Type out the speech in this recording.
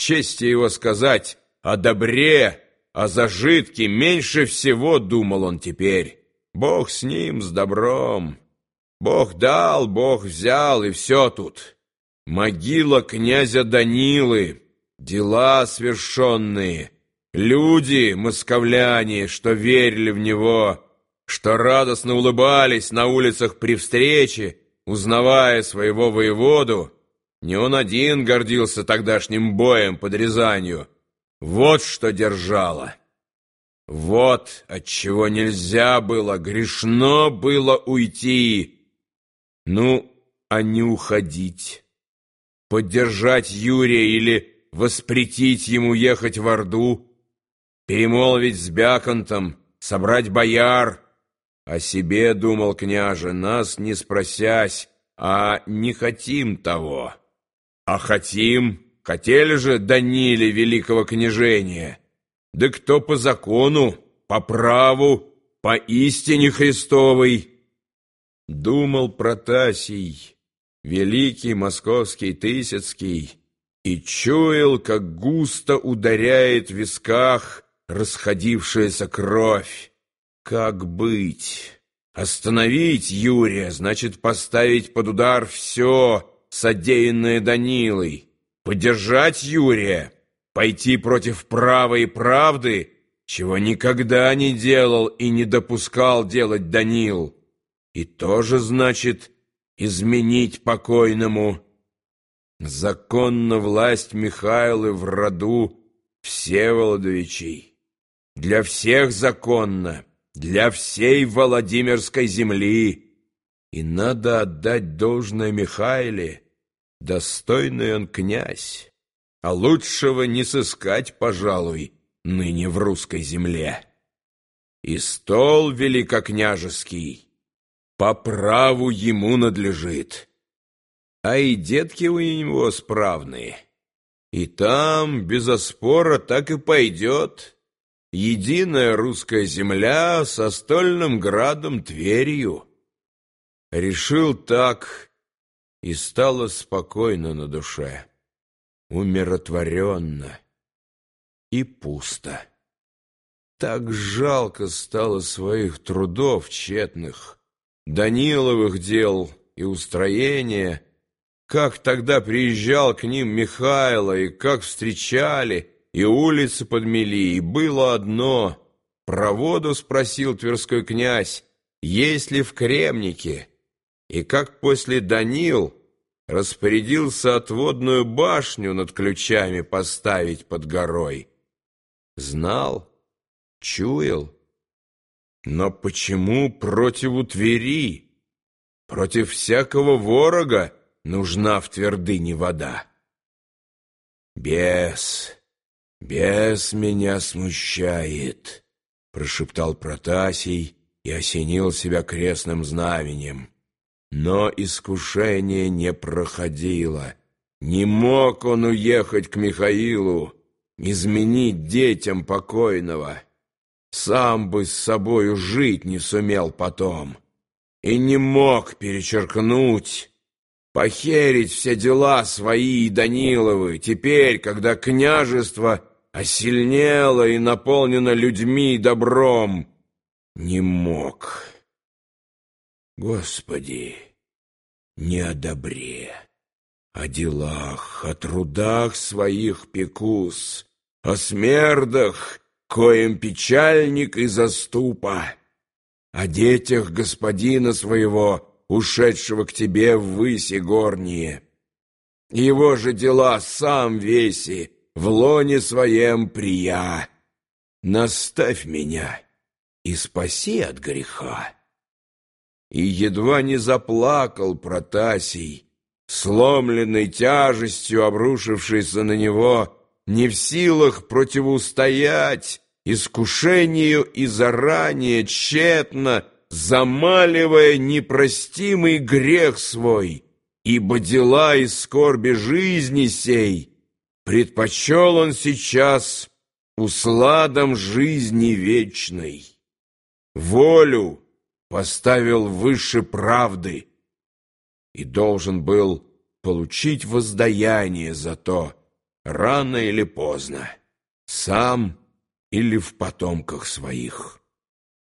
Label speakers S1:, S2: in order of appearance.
S1: чести его сказать, о добре, о зажитке меньше всего думал он теперь. Бог с ним, с добром. Бог дал, Бог взял, и все тут. Могила князя Данилы, дела свершенные, люди, московляне, что верили в него, что радостно улыбались на улицах при встрече, узнавая своего воеводу, не он один гордился тогдашним боем под Рязанью. Вот что держало. Вот от чего нельзя было, грешно было уйти. Ну, а не уходить. Поддержать Юрия или воспретить ему ехать в Орду, перемолвить с Бяконтом, собрать бояр. О себе, думал княже, нас не спросясь, а не хотим того. А хотим, хотели же Даниле великого княжения. Да кто по закону, по праву, по истине Христовой? Думал Протасий, великий московский Тысяцкий, и чуял, как густо ударяет в висках расходившаяся кровь. Как быть? Остановить Юрия значит поставить под удар все, содеянное Данилой, поддержать Юрия, пойти против права и правды, чего никогда не делал и не допускал делать Данил, и тоже значит изменить покойному. Законна власть Михайлы в роду Всеволодовичей. Для всех законно, для всей Владимирской земли. И надо отдать должное Михайле, достойный он князь, а лучшего не сыскать, пожалуй, ныне в русской земле. И стол великокняжеский по праву ему надлежит, а и детки у него справные. И там, без оспора, так и пойдет единая русская земля со стольным градом Тверью. Решил так, и стало спокойно на душе, умиротворенно и пусто. Так жалко стало своих трудов тщетных, Даниловых дел и устроения, как тогда приезжал к ним Михайло и как встречали, и улицы подмели, и было одно. Про воду спросил Тверской князь, есть ли в Кремнике, и как после Данил распорядился отводную башню над ключами поставить под горой. Знал, чуял. Но почему противу Твери, против всякого ворога нужна в твердыне вода? Бес, бес меня смущает, прошептал Протасий и осенил себя крестным знаменем. Но искушение не проходило. Не мог он уехать к Михаилу, изменить детям покойного. Сам бы с собою жить не сумел потом. И не мог перечеркнуть, похерить все дела свои и Даниловы, теперь, когда княжество осильнело и наполнено людьми и добром. Не мог. Господи, не о добре, о делах, о трудах своих пекус, о смердах, коим печальник и заступа, о детях господина своего, ушедшего к тебе в выси горние. Его же дела сам веси, в лоне своем прия. Наставь меня и спаси от греха и едва не заплакал Протасий, сломленный тяжестью, обрушившейся на него, не в силах противостоять искушению и заранее тщетно замаливая непростимый грех свой, ибо дела и скорби жизни сей предпочел он сейчас усладом жизни вечной. Волю, поставил выше правды и должен был получить воздаяние за то, рано или поздно, сам или в потомках своих.